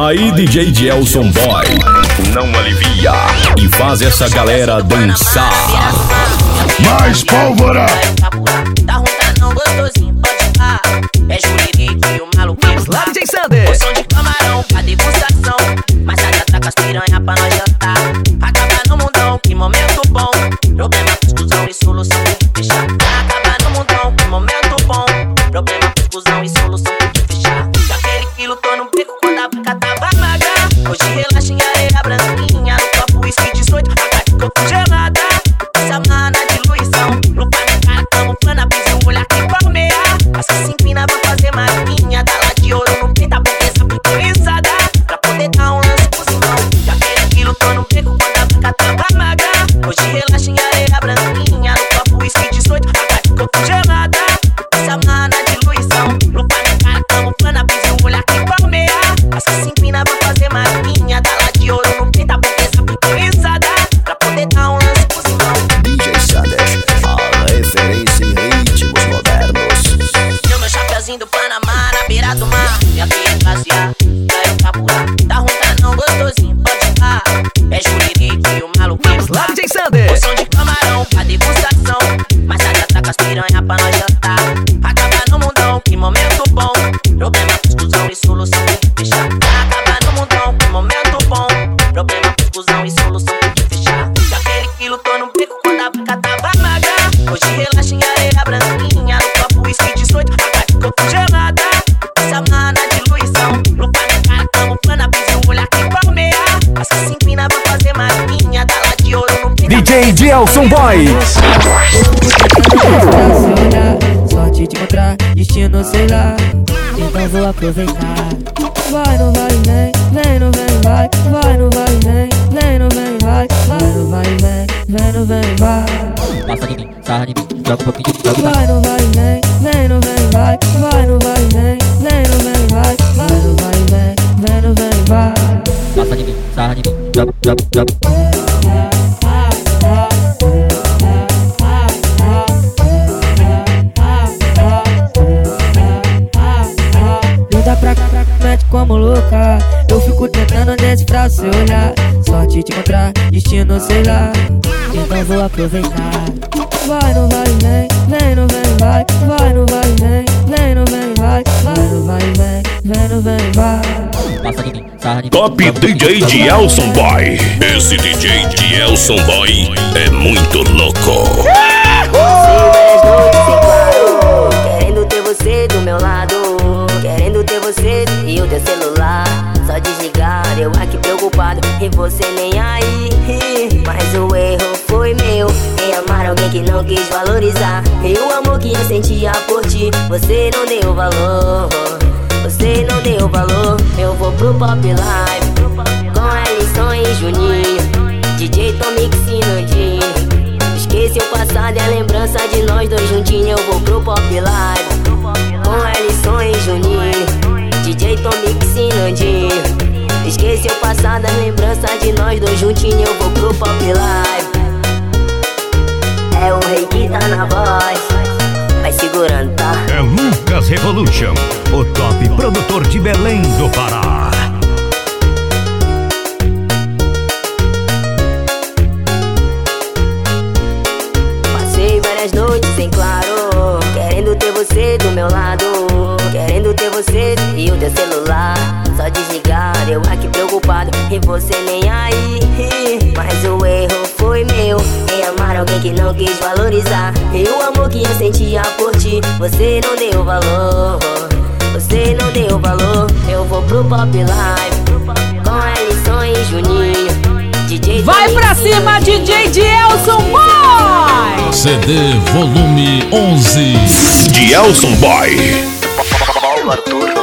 Aí, DJ Gelson Boy, não alivia e faz essa galera dançar. Mais pólvora! Tá gostosinho, pode pá. É camarão pra degustação. DJ Gelson Boy. Sorte de encontrar, destino sei lá. Então vou aproveitar. Vai, não vai, vem, vem, não vem, vai. Vai, não vai, vem, vem, não vem, vai. Vai, não vai, vem, vem, não vem, vai. Passa de mim, sarra de mim, joga um pouquinho, joga Vai, não vai, vem, vem, não vem, vai. Vai, não vai, vem, vem, não vem, vai. Vai, não vai, vem, vem, não vem, vai. Passa de mim, sarra de mim, joga, joga, joga. Seu olhar Sorte te encontrar, destino sei lá. Então vou aproveitar. Vai, não vai, vem, vem, não vem, vai. Vai, não vai, vem, vem, não vem, vai. Vai, não vai, vem, vem, não vem, vai. De de. Top DJ de Elson Boy. Esse DJ de Elson Boy é muito louco. Querendo ter você do meu lado Querendo ter você e o teu celular Só desligar, eu aqui preocupado. E você nem aí. Mas o erro foi meu Em amar alguém que não quis valorizar. E o amor que eu sentia por ti Você não deu valor. Você não deu valor. Eu vou pro Pop Live Com Ellison e Juninho. DJ Tomix e Nandinho Esqueci o passado e a lembrança de nós dois juntinhos. Eu vou pro Pop Live com Ellison e Juninho, DJ Tomix e Nandinho. Esqueci o passado, a lembrança de nós dois juntinhos. Eu vou pro Pop Live. É o rei que tá na voz. Vai segurando, tá? É Lucas Revolution, o top produtor de Belém do Pará. Passei várias noites em claro Querendo ter você do meu lado Querendo ter você e o teu celular. Só desligar, eu aqui preocupado E você nem aí. Mas o erro foi meu Em amar alguém que não quis valorizar. E o amor que eu sentia por ti Você não deu valor. Você não deu valor. Eu vou pro Pop Live Com Ellison e Juninho Vai pra cima. DJ de Elson Boy! CD volume 11 de Elson Boy. Paulo Arthur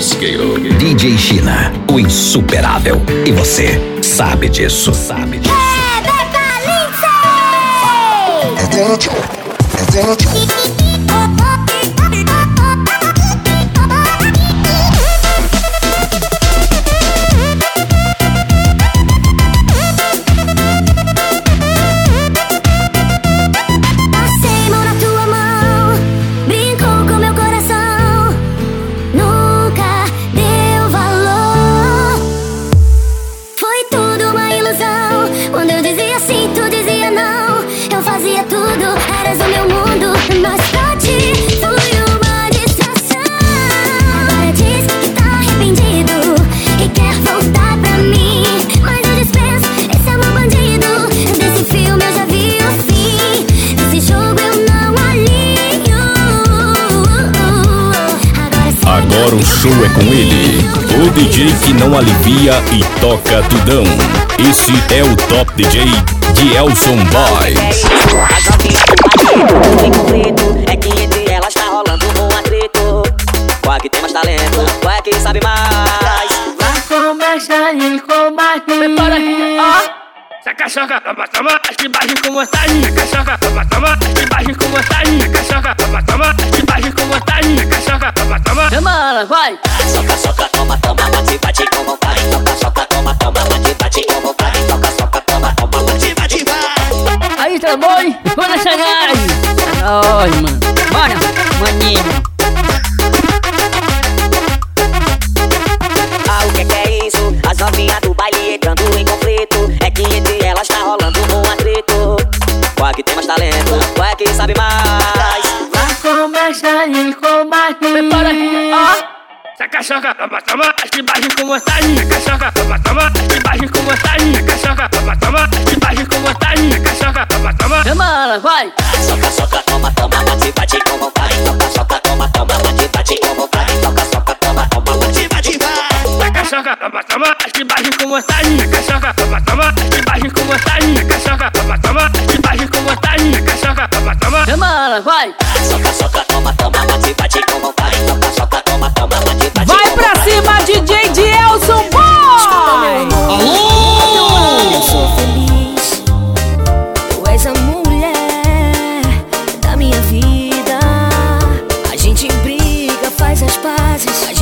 Mosqueiro. DJ China, o insuperável. E você sabe disso, sabe disso. Passei show é com ele, o DJ que não alivia e toca tudão. Esse é o Top DJ de Elson Boy. As novinhas do Marinho em conflito É que entre elas tá rolando um atrito Qual é que tem mais talento? Qual é que sabe mais? Começa e combate. Prepara aqui, ó. Saca choca, toma, toma, que baixem com vontade. Saca choca, toma, toma, que baixem com vontade. Saca choca, toma, toma, que baixem com vontade. Saca choca, toma, toma. Chama, vai. Soca, soca, toma, toma, bate, bate com vontade Soca, soca, toma, toma, bate, bate com vontade Soca, soca, toma, toma, bate, bate, vai Aí, tá bom? Bora chegar aí. Nóis, mano. Bora, maninho. Ah, o que que é isso? As novinhas que tem mais talento? Qual é que sabe mais? Começa e combate. Prepara aqui, ó. Saca choca, toma, toma, as que baixem com vontade. Saca choca, toma, toma, as que baixem com vontade. Saca choca, toma, toma, as que baixem com vontade. Saca choca, toma, toma. Chama, vai. Soca, soca, toma, toma, bate, bate com vontade Soca, soca, toma, toma, bate, bate com vontade Soca, soca, toma, toma, bate, bate, vai Saca choca, toma, toma, as que baixem com vontade. Saca choca, toma, toma, as Saca choca, toma, toma, baixem com vontade. Saca choca, toma, toma. Chama, vai. Soca, soca, toma, toma, bate, bate com vontade Soca, toma, toma, bate, bate Vai pra cima, DJ de Elson Boy! Eu sou feliz. Tu és a mulher da minha vida. A gente briga, faz as pazes.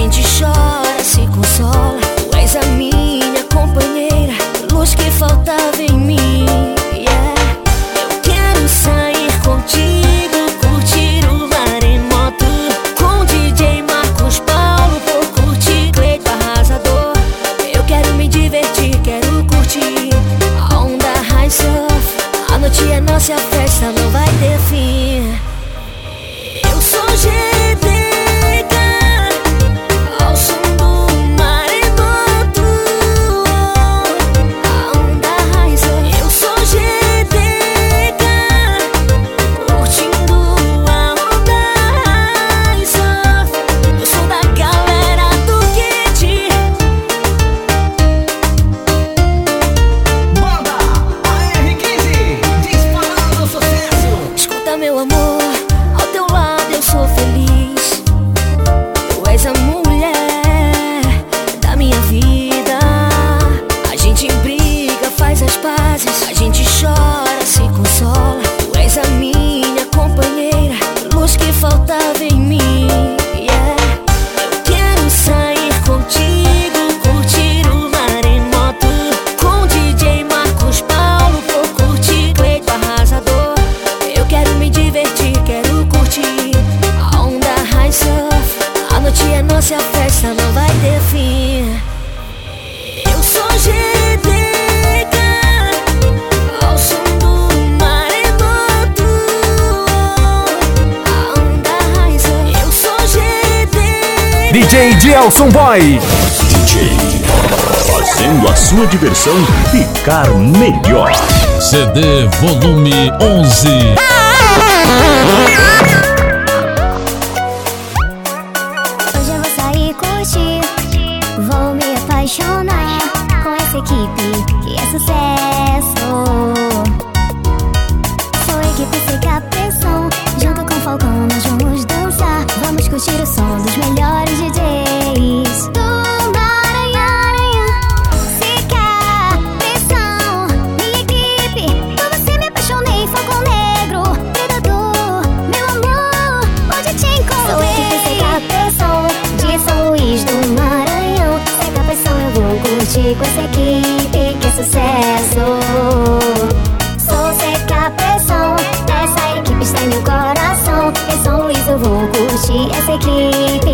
Gelson é Boy. DJ, fazendo a sua diversão ficar melhor. CD volume 11. Ah! ah, ah, ah lightly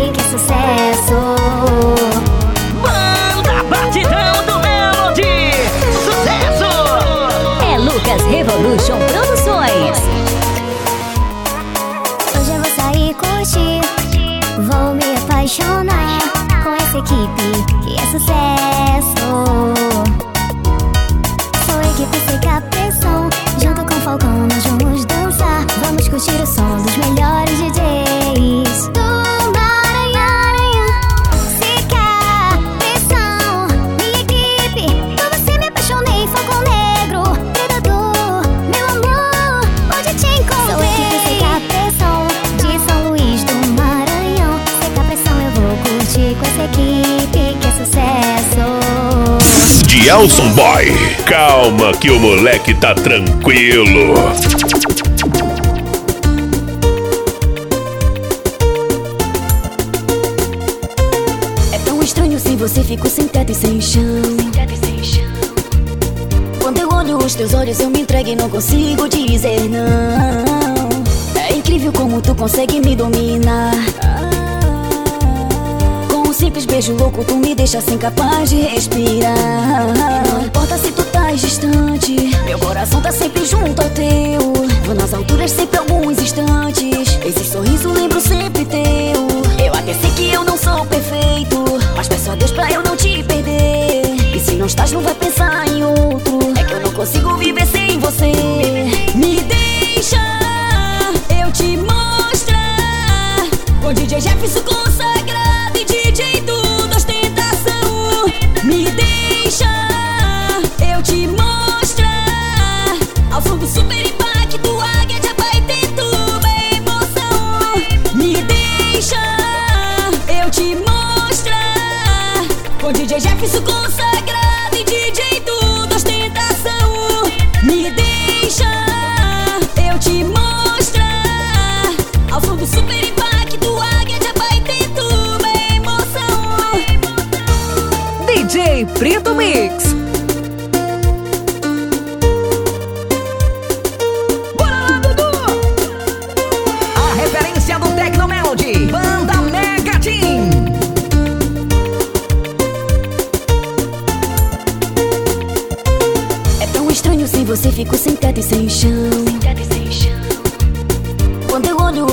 Wilson Boy. Calma que o moleque tá tranquilo. É tão estranho se você, fica sem teto e sem chão. Quando eu olho os teus olhos, eu me entrego e não consigo dizer não. É incrível como tu consegue me desejo louco, tu me deixa sem capaz de respirar. Não importa se tu estás distante, meu coração tá sempre junto ao teu. Vou nas alturas sempre alguns instantes, esse sorriso lembro sempre teu. Eu até sei que eu não sou perfeito, mas peço a Deus pra eu não te perder. E se não estás, não vai pensar em outro. É que eu não consigo viver sem você. Me deixa, eu te mostrar. Com DJ Jefferson com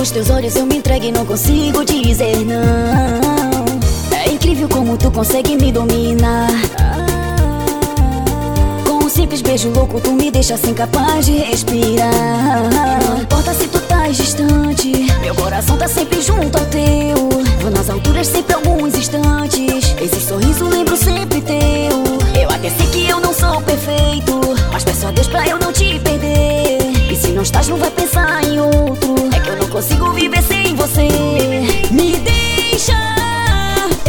os teus olhos, eu me entrego e não consigo dizer não. É incrível como tu consegue me dominar. Com um simples beijo louco, tu me deixa sem capaz de respirar. Não importa se tu estás distante, meu coração tá sempre junto ao teu. Vou nas alturas sempre alguns instantes. Esse sorriso lembro sempre teu. Eu até sei que eu não sou perfeito, mas peço a Deus pra eu não te perder. Não estás, não vai pensar em outro. É que eu não consigo viver sem você. Me deixa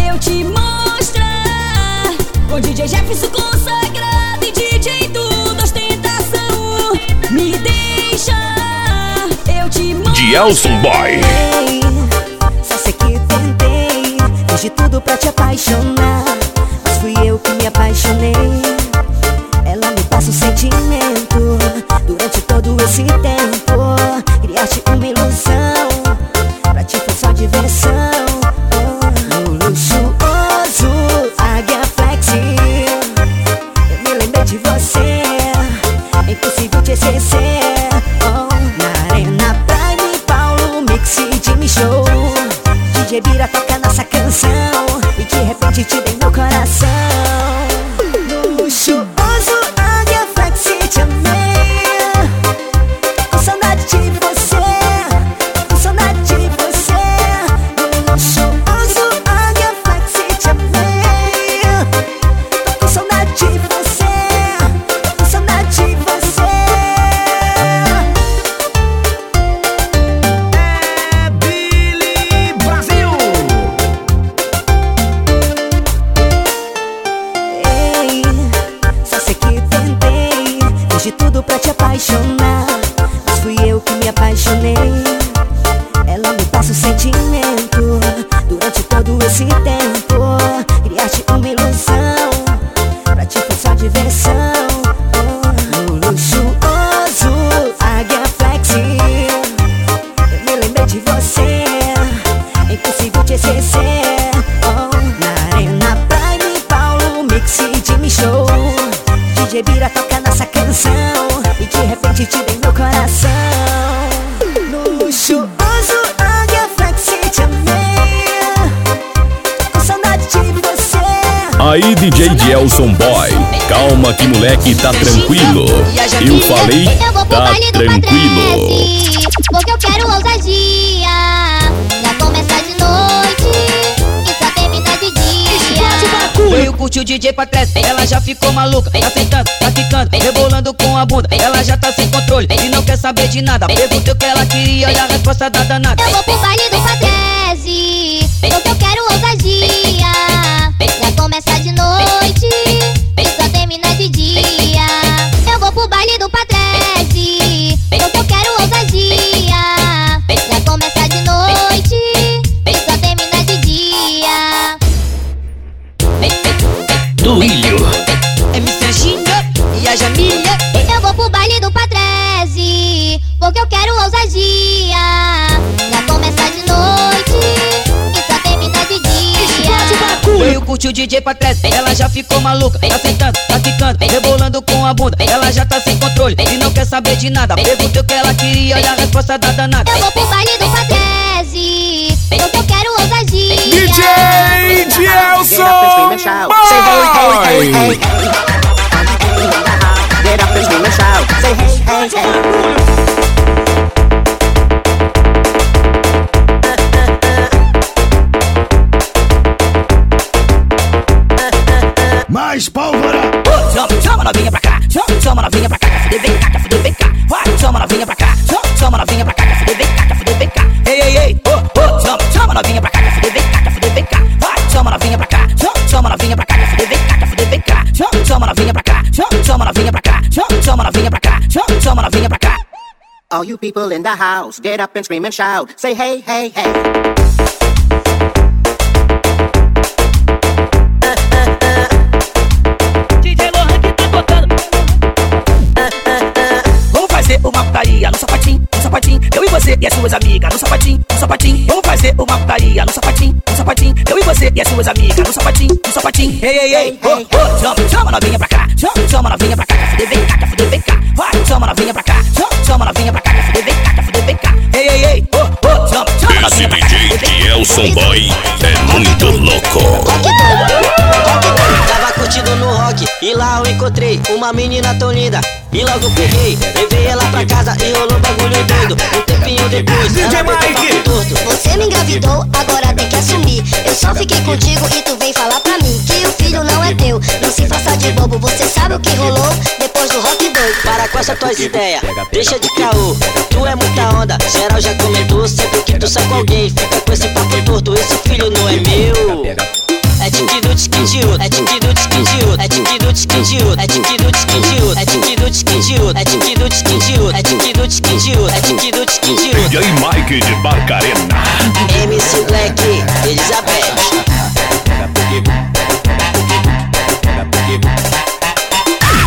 eu te mostrar. Com DJ Jefferson consagrado e DJ tudo ostentação. Me deixa eu te mostrar. Dielson Boy. Só sei que tentei, fiz de tudo pra te apaixonar. Mas fui eu que me apaixonei. Todo esse falei, Eu vou pro tá baile do tranquilo. Patrese, porque eu quero ousadia. Já começa de noite e só termina de dia. Veio curtir o DJ pra trás, ela já ficou maluca Tá sentando, tá ficando, rebolando com a bunda Ela já tá sem controle e não quer saber de nada Perguntei o que ela queria e a resposta da danada Eu vou pro baile do Patrese, Anjinha e a Jamília Eu vou pro baile do Patrese, porque eu quero ousadia. Já começa de noite e só termina de dia. Veio curtir o DJ pra trás, ela já ficou maluca Tá sentando, tá ficando, rebolando com a bunda Ela já tá sem controle e não quer saber de nada Perguntei o que ela queria e a resposta da danada Eu vou pro baile do Patrese, porque eu quero ousadia. DJ Dielson Say scream and shout. Say hey, hey, hey. People in the house, get up and scream and shout. Say hey, hey, hey. DJ Lohan que tá tocando. Vamos fazer uma putaria no sapatinho, no sapatinho. Eu e você e as suas amigas no sapatinho, no sapatinho. Vamos fazer uma putaria no sapatinho, sapatinho. eu e você e as suas amigas. No sapatinho, no sapatinho, ei, ei, ei. Oh, oh, chama, chama novinha pra cá, chama, chama novinha pra cá. Quer fuder, vem cá, quer fuder, vem cá. Vai, chama novinha pra cá, chama, chama novinha pra cá. Quer fuder, vem cá, quer fuder, vem cá. Ei, ei, ei. Oh, oh, chama, chama Esse novinha pra cá. DJ de Elson Boy é muito louco. E lá eu encontrei uma menina tão linda. E logo peguei, levei ela pra casa e rolou bagulho doido. Um tempinho depois, ela torto. Você me engravidou, agora tem que assumir. Eu só fiquei contigo e tu vem falar pra mim que o filho não é teu. Não se faça de bobo, você sabe o que rolou depois do rock doido. Para com essas tuas ideias, deixa de caô. Tu é muita onda, geral já comentou. Sempre que tu sai com alguém, fica com esse papo torto. Esse filho não é meu. É é é é é é é é. DJ Mike de Barcarena. MC Black, Elizabeth.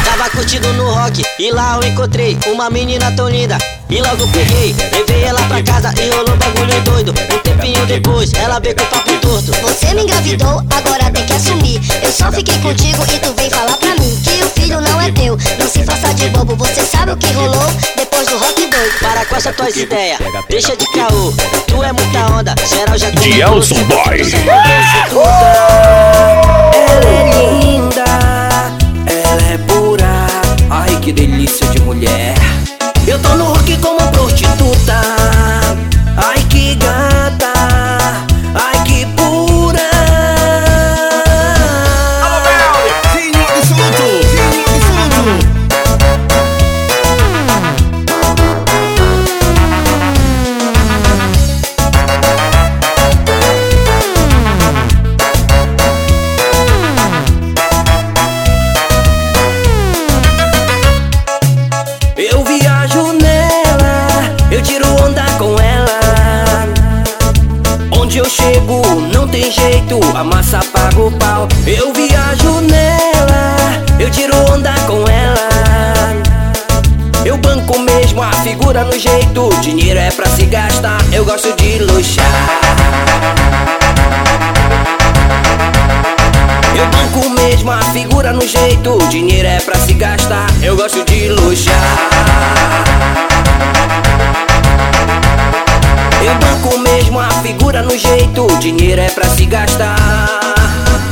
Tava curtindo no rock e lá eu encontrei uma menina tão linda. E logo peguei, levei ela pra casa e rolou bagulho doido. Um tempinho depois, ela veio com papo torto. Você me engravidou, agora tem que assumir. Eu só fiquei contigo e tu vem falar pra mim que o filho não é teu. Não se faça de bobo, você sabe o que rolou depois do rock doido. Para com essas tuas ideias, deixa de caô. Tu é muita onda, geral já De Elson Boy. Ela é linda, ela é pura. Ai que delícia de mulher. Eu tô no rock como jeito, a massa paga o pau. Eu viajo nela, eu tiro onda com ela. Eu banco mesmo a figura no jeito, dinheiro é pra se gastar, eu gosto de luxar. Eu banco mesmo a figura no jeito, dinheiro é pra se gastar, eu gosto de luxar. Eu banco mesmo a figura no jeito, dinheiro é pra se gastar.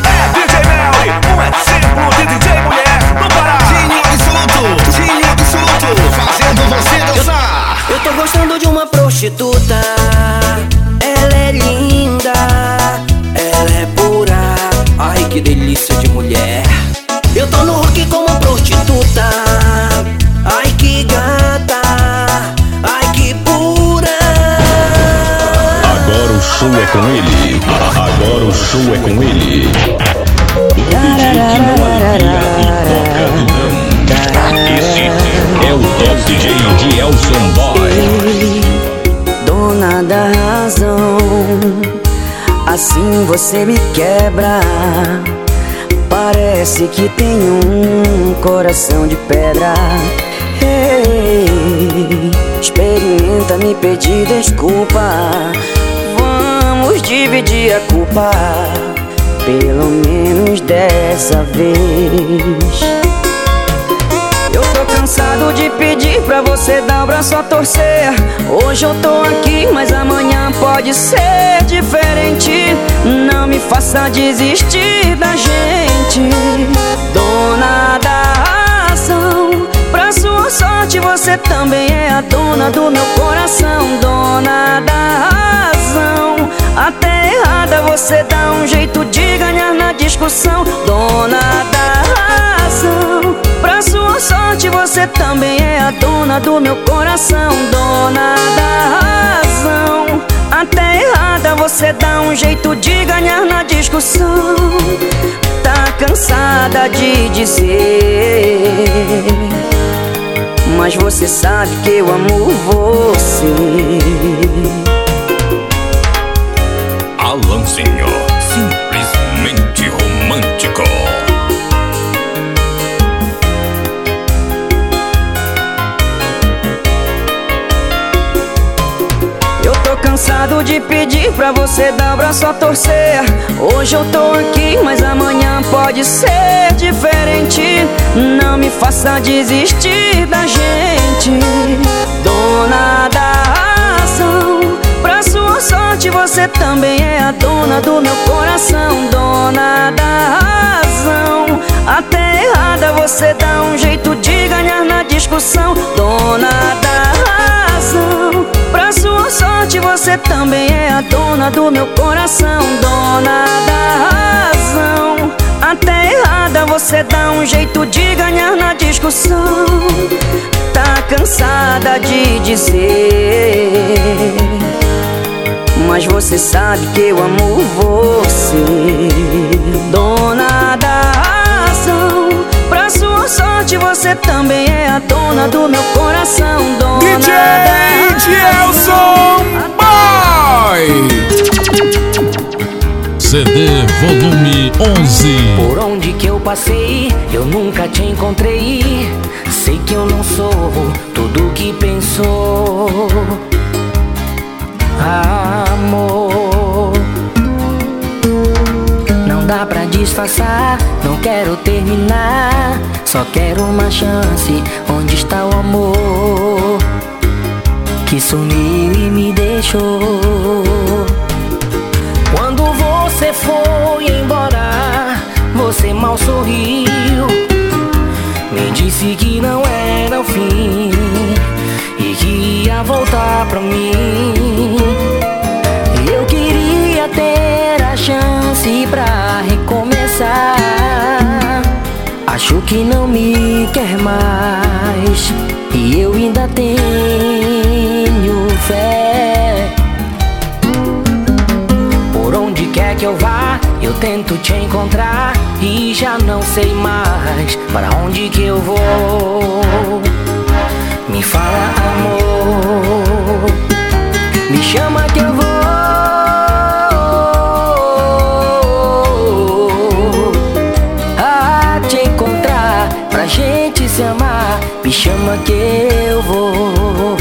É DJ Melly, um exemplo de DJ mulher no Pará. Zinho absoluto, Zinho absoluto, fazendo você dançar. Eu tô gostando de uma prostituta. Ela é linda, show é com ele. Agora o show é com ele. Esse é o Top DJ de Elson Boy. dona da razão. Assim você me quebra. Parece que tem um coração de pedra. Experimenta me pedir desculpa. Vamos dividir a culpa. Pelo menos dessa vez. Eu tô cansado de pedir pra você dar o braço a torcer. Hoje eu tô aqui, mas amanhã pode ser diferente. Não me faça desistir da gente, dona da razão. Pra sua sorte, você também é a dona do meu coração, dona da razão. Até errada você dá um jeito de ganhar na discussão, dona da razão. Pra sua sorte, você também é a dona do meu coração, dona da razão. Até errada você dá um jeito de ganhar na discussão. Tá cansada de dizer, mas você sabe que eu amo você. Alanzinho, simplesmente romântico. Eu tô cansado de pedir pra você dar o braço a torcer. Hoje eu tô aqui, mas amanhã pode ser diferente. Não me faça desistir da gente, dona da razão. Sua sorte, você também é a dona do meu coração, dona da razão. Até errada, você dá um jeito de ganhar na discussão, dona da razão. Pra sua sorte, você também é a dona do meu coração, dona da razão. Até errada, você dá um jeito de ganhar na discussão. Tá cansada de dizer. Mas você sabe que eu amo você Dona da razão Pra sua sorte você também é a dona do meu coração Dona DJ da Gelson Boy CD volume 11. Por onde que eu passei, eu nunca te encontrei. Sei que eu não sou tudo que pensou. Amor, não dá pra disfarçar. Não quero terminar, só quero uma chance. Onde está o amor que sumiu e me deixou? Quando você foi embora, você mal sorriu. Me disse que não era o fim que ia voltar pra mim. Eu queria ter a chance pra recomeçar. Acho que não me quer mais e eu ainda tenho fé. Por onde quer que eu vá, eu tento te encontrar e já não sei mais para onde que eu vou. Me fala, amor, me chama que eu vou. A te encontrar pra gente se amar. Me chama que eu vou.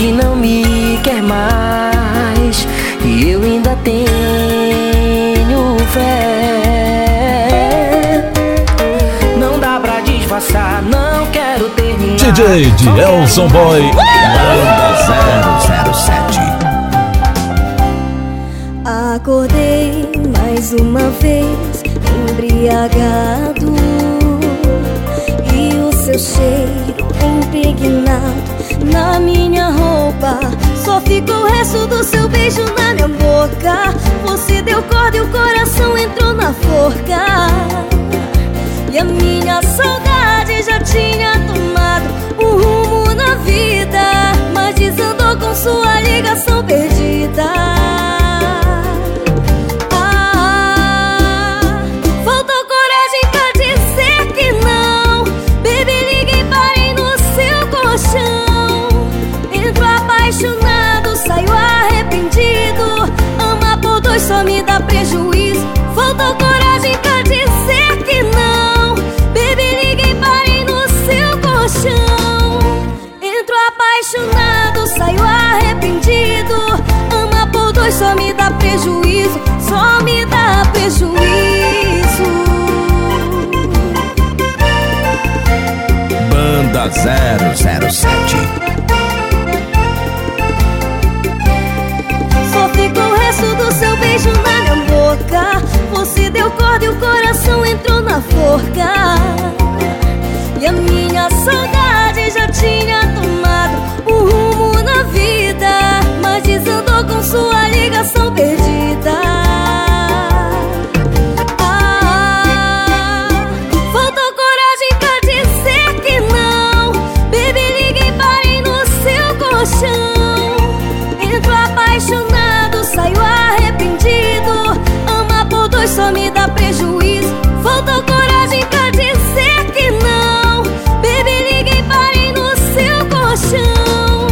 Que não me quer mais e eu ainda tenho fé. Não dá pra disfarçar, não quero terminar. DJ de Elson Boy. Banda 007. Acordei mais uma vez, embriagado E o seu cheiro impregnado na minha roupa. Só ficou o resto do seu beijo na minha boca. Você deu corda e o coração entrou na forca. E a minha saudade já tinha tomado um rumo na vida Prejuízo, Faltou coragem pra dizer que não. Baby, liguei, parei no seu colchão.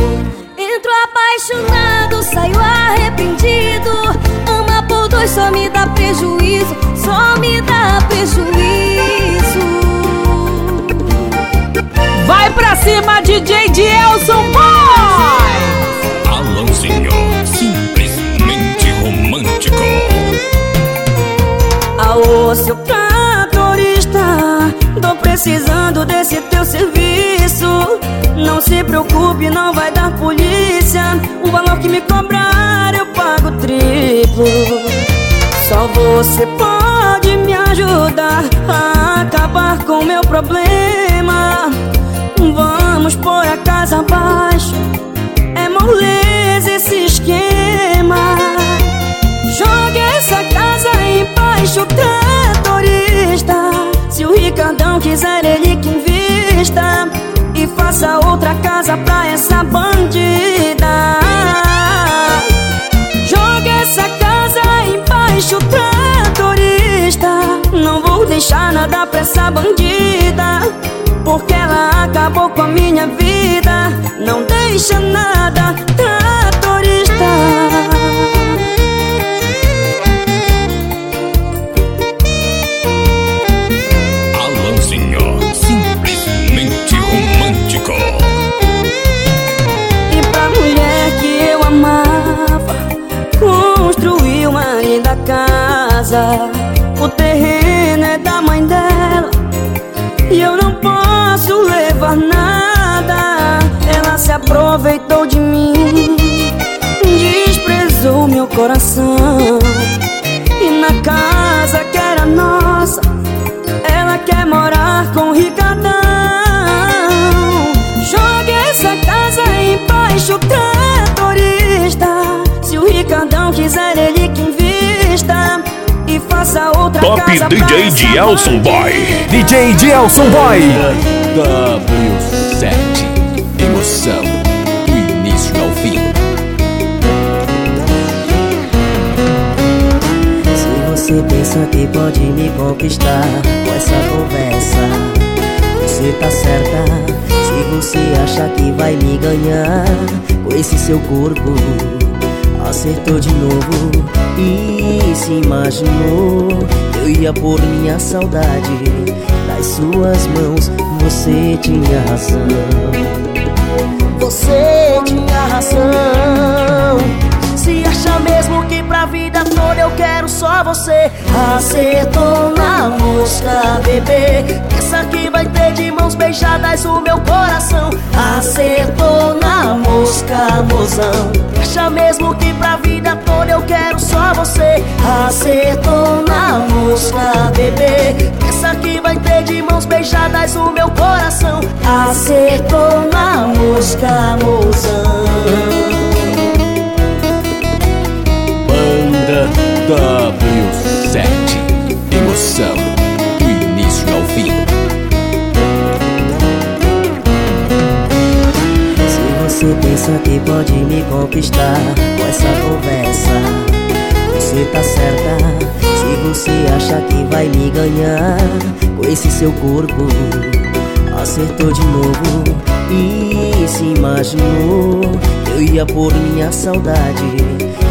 Entro apaixonado, saio arrependido. Ama por dois só me dá prejuízo. Só me dá prejuízo. Vai pra cima, DJ Dielson Bom! Seu tratorista, tô precisando desse teu serviço. Não se preocupe, não vai dar polícia. O valor que me cobrar eu pago triplo. Só você pode me ajudar a acabar com meu problema. Vamos pôr a casa abaixo. É moleza esse esquema. Jogue essa casa embaixo, tratorista. Se o Ricardão quiser, ele que invista. E faça outra casa pra essa bandida. Jogue essa casa embaixo, tratorista. Não vou deixar nada pra essa bandida. Porque ela acabou com a minha vida. Não deixa nada, tratorista. Casa. O terreno é da mãe dela. E eu não posso levar nada. Ela se aproveitou de mim. Desprezou meu coração. E na casa que era nossa Ela quer morar com o Ricardão Jogue essa casa embaixo, tratorista. Se o Ricardão quiser, ele que Outra Top casa pra DJ Dielson Boy. DJ Dielson Boy. W7 Emoção do início ao fim. Se você pensa que pode me conquistar com essa conversa, você tá certa. Se você acha que vai me ganhar com esse seu corpo, acertou de novo e se imaginou que eu ia pôr minha saudade nas suas mãos. Você tinha razão. Você tinha razão. Se acha mesmo que pra vida toda eu quero só você Acertou na mosca, bebê Essa vai ter de mãos beijadas o meu coração. Acertou na mosca, mozão. Acha mesmo que pra vida toda eu quero só você. Acertou na mosca, bebê. Essa que vai ter de mãos beijadas o meu coração. Acertou na mosca, mozão. Banda W7 Emoção você pensa que pode me conquistar com essa conversa, você tá certa. Se você acha que vai me ganhar com esse seu corpo, acertou de novo e se imaginou eu ia pôr minha saudade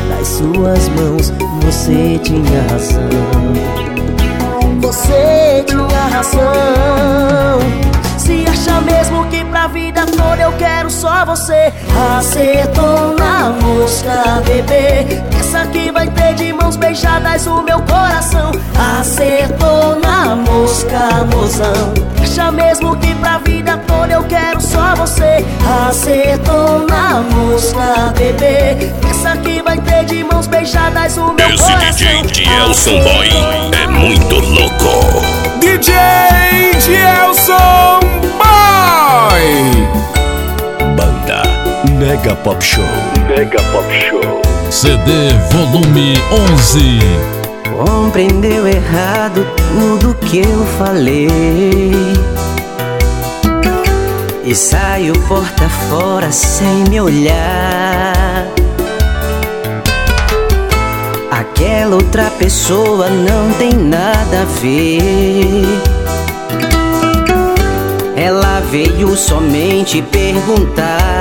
nas suas mãos. Você tinha razão. Você tinha razão. Só você. Acertou na mosca, bebê. Essa que vai ter de mãos beijadas o meu coração. Acertou na mosca, mozão. Acha mesmo que pra vida toda eu quero só você. Acertou na mosca, bebê. Essa que vai ter de mãos beijadas o meu Esse coração. DJ Dielson Boy é muito louco. DJ Dielson Boy. Banda Mega Pop Show. Mega Pop Show. CD volume 11. Compreendeu errado tudo que eu falei E saiu porta fora sem me olhar Aquela outra pessoa não tem nada a ver Ela veio somente perguntar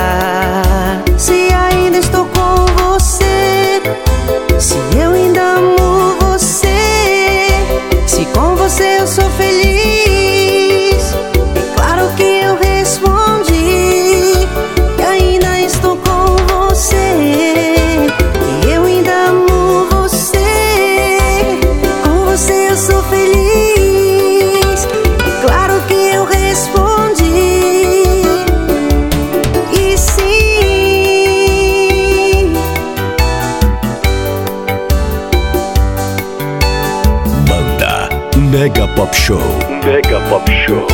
Show. Mega Pop Show.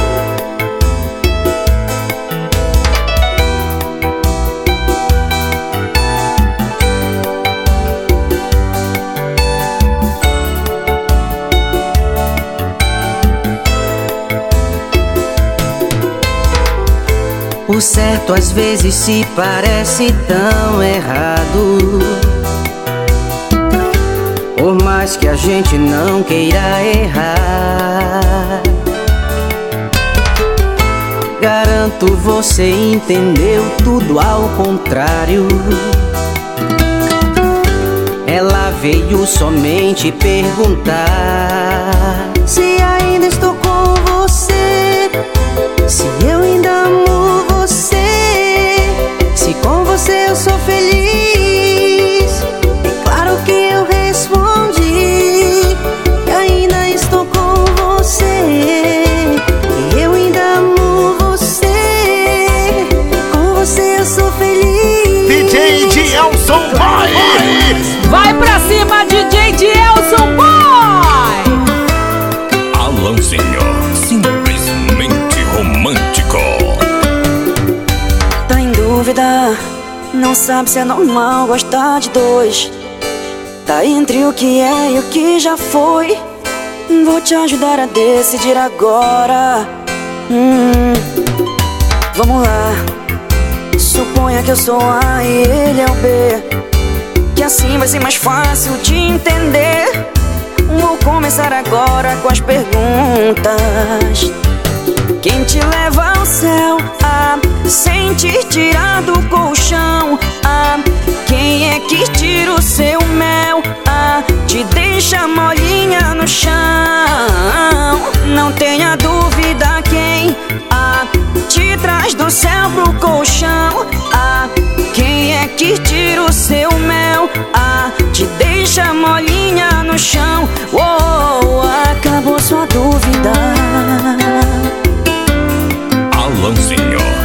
O certo às vezes se parece tão errado. Mais que a gente não queira errar. Garanto você entendeu tudo ao contrário. Ela veio somente perguntar se sabe se é normal gostar de dois. Tá entre o que é e o que já foi. Vou te ajudar a decidir agora. Hum, vamos lá. Suponha que eu sou A e ele é o B. Que assim vai ser mais fácil de entender. Vou começar agora com as perguntas. Quem te leva ao céu? Ah, sem te tirar do colchão. Ah, quem é que tira o seu mel? Ah, te deixa molinha no chão. Não tenha dúvida quem ah, te traz do céu pro colchão. Ah, quem é que tira o seu mel? Ah, te deixa molinha no chão. Oh, acabou sua dúvida.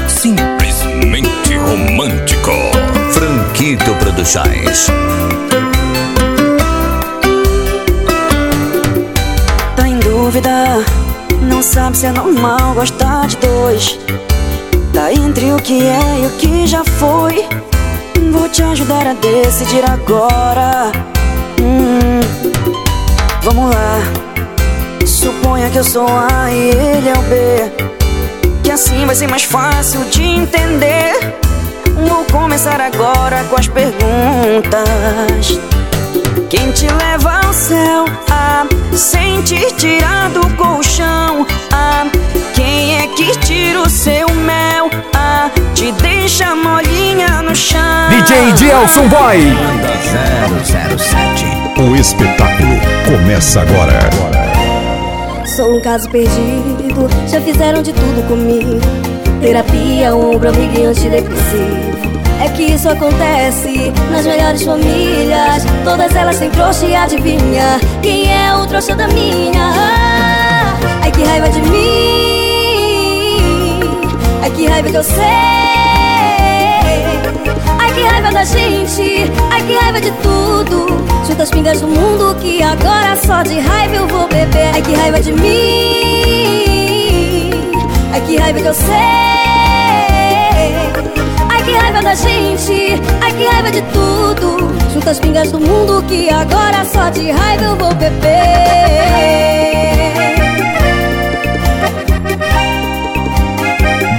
Simplesmente romântico. Franquito Produções. Tá em dúvida, não sabe se é normal gostar de dois. Tá entre o que é e o que já foi. Vou te ajudar a decidir agora. Hum, vamos lá. Suponha que eu sou A e ele é o B. Que assim vai ser mais fácil de entender. Vou começar agora com as perguntas. Quem te leva ao céu? Ah, sem te tirar do colchão. Ah, quem é que tira o seu mel? Ah, te deixa molinha no chão. DJ Gelson Boy. Banda 007. O espetáculo começa agora. Sou um caso perdido, já fizeram de tudo comigo. Terapia, ombro, amigo e antidepressivo. É que isso acontece nas melhores famílias. Todas elas têm trouxa e adivinha quem é o trouxa da minha. Ai que raiva de mim, ai que raiva eu sei. Ai que raiva da gente, ai que raiva de tudo. Junta as pingas do mundo que agora só de raiva eu vou beber. Ai que raiva de mim, que raiva que eu sei. Ai que raiva da gente, ai que raiva de tudo. Junta as pingas do mundo que agora só de raiva eu vou beber.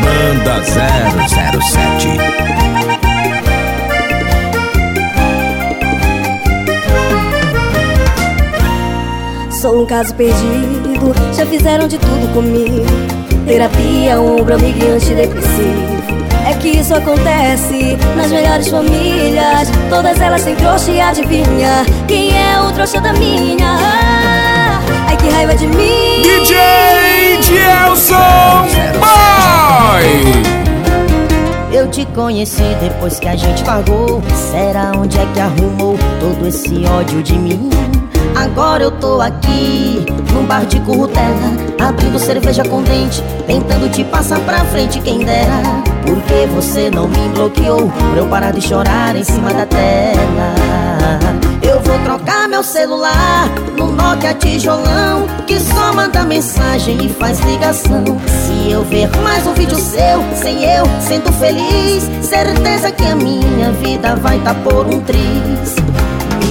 Banda 007. Sou um caso perdido, já fizeram de tudo comigo. Terapia, ombro, amigo e antidepressivo. É que isso acontece nas melhores famílias. Todas elas têm trouxa e adivinha quem é o trouxa da minha. Ah, ai que raiva de mim. DJ Gelson Boy. Eu te conheci depois que a gente pagou. Será onde é que arrumou todo esse ódio de mim? Agora eu tô aqui, num bar de currutela Abrindo cerveja com dente, tentando te passar pra frente quem dera. Porque você não me bloqueou pra eu parar de chorar em cima da tela? Eu vou trocar meu celular no Nokia tijolão Que só manda mensagem e faz ligação. Se eu ver mais um vídeo seu Sem eu sendo feliz Certeza que a minha vida vai tá por um triz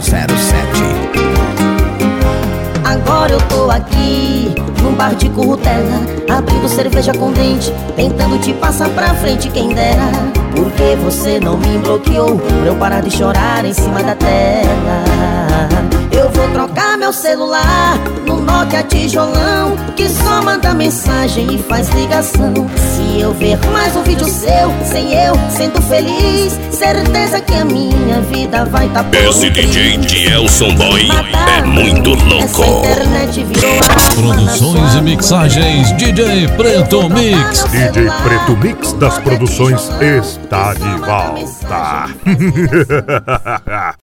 007 Agora eu tô aqui num bar de currutela Abrindo cerveja com dente Tentando te passar pra frente quem dera. Porque você não me bloqueou Pra eu parar de chorar em cima da tela vou trocar meu celular No Nokia tijolão Que só manda mensagem e faz ligação Se eu ver mais um vídeo seu Sem eu sendo feliz Certeza que a minha vida vai tá por Esse um. DJ de Elson Boy é muito louco. internet virou Produções e mixagens DJ Preto Mix. DJ Preto Mix das produções está de volta.